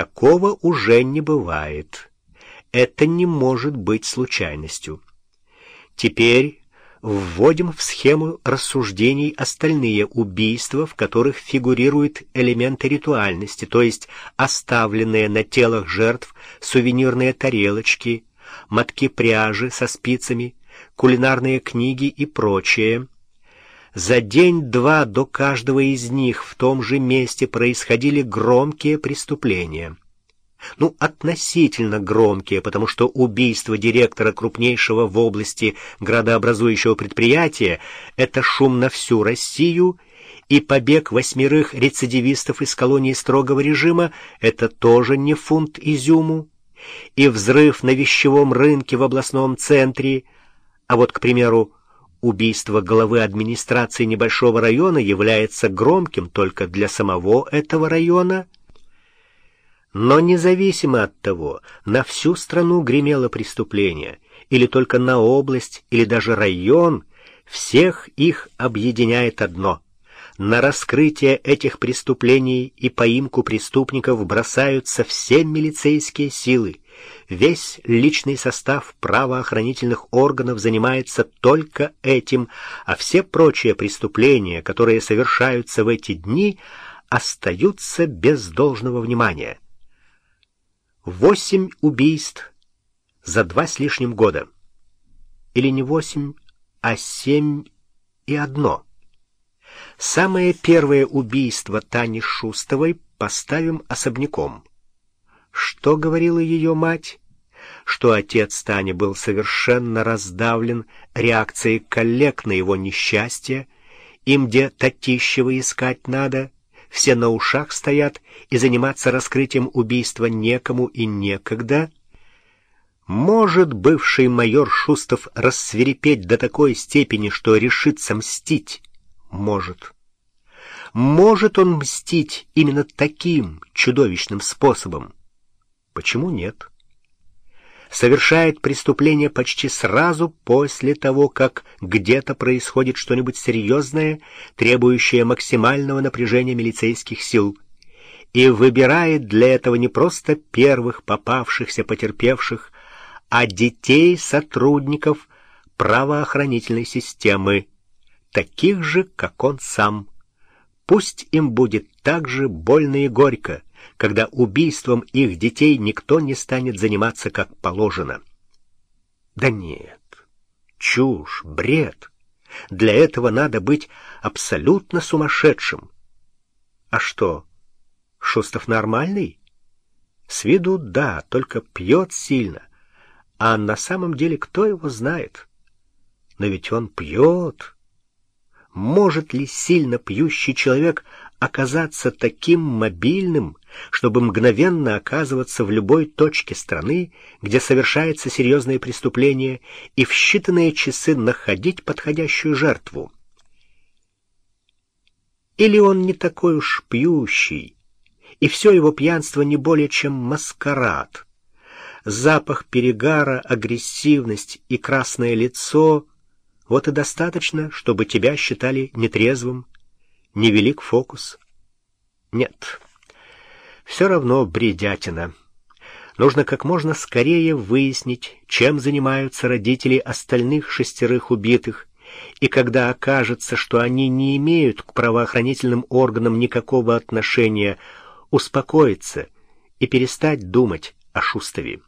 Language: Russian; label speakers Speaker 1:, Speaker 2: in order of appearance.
Speaker 1: Такого уже не бывает. Это не может быть случайностью. Теперь вводим в схему рассуждений остальные убийства, в которых фигурируют элементы ритуальности, то есть оставленные на телах жертв сувенирные тарелочки, мотки пряжи со спицами, кулинарные книги и прочее. За день-два до каждого из них в том же месте происходили громкие преступления. Ну, относительно громкие, потому что убийство директора крупнейшего в области градообразующего предприятия — это шум на всю Россию, и побег восьмерых рецидивистов из колонии строгого режима — это тоже не фунт изюму, и взрыв на вещевом рынке в областном центре, а вот, к примеру, убийство главы администрации небольшого района является громким только для самого этого района — но независимо от того, на всю страну гремело преступление, или только на область, или даже район, всех их объединяет одно. На раскрытие этих преступлений и поимку преступников бросаются все милицейские силы. Весь личный состав правоохранительных органов занимается только этим, а все прочие преступления, которые совершаются в эти дни, остаются без должного внимания. Восемь убийств за два с лишним года. Или не восемь, а семь и одно. Самое первое убийство Тани Шустовой поставим особняком. Что говорила ее мать? Что отец Тани был совершенно раздавлен реакцией коллег на его несчастье, им где Татищева искать надо — все на ушах стоят, и заниматься раскрытием убийства некому и некогда. Может бывший майор Шустов рассверепеть до такой степени, что решится мстить? Может. Может он мстить именно таким чудовищным способом? Почему нет? совершает преступление почти сразу после того, как где-то происходит что-нибудь серьезное, требующее максимального напряжения милицейских сил, и выбирает для этого не просто первых попавшихся потерпевших, а детей сотрудников правоохранительной системы, таких же, как он сам. Пусть им будет так же больно и горько, когда убийством их детей никто не станет заниматься как положено. Да нет, чушь, бред. Для этого надо быть абсолютно сумасшедшим. А что, Шустов нормальный? С виду да, только пьет сильно. А на самом деле кто его знает? Но ведь он пьет. Может ли сильно пьющий человек оказаться таким мобильным, чтобы мгновенно оказываться в любой точке страны, где совершается серьезное преступление, и в считанные часы находить подходящую жертву. Или он не такой уж пьющий, и все его пьянство не более чем маскарад. Запах перегара, агрессивность и красное лицо — вот и достаточно, чтобы тебя считали нетрезвым, невелик фокус. Нет, все равно бредятина. Нужно как можно скорее выяснить, чем занимаются родители остальных шестерых убитых, и когда окажется, что они не имеют к правоохранительным органам никакого отношения, успокоиться и перестать думать о Шустове.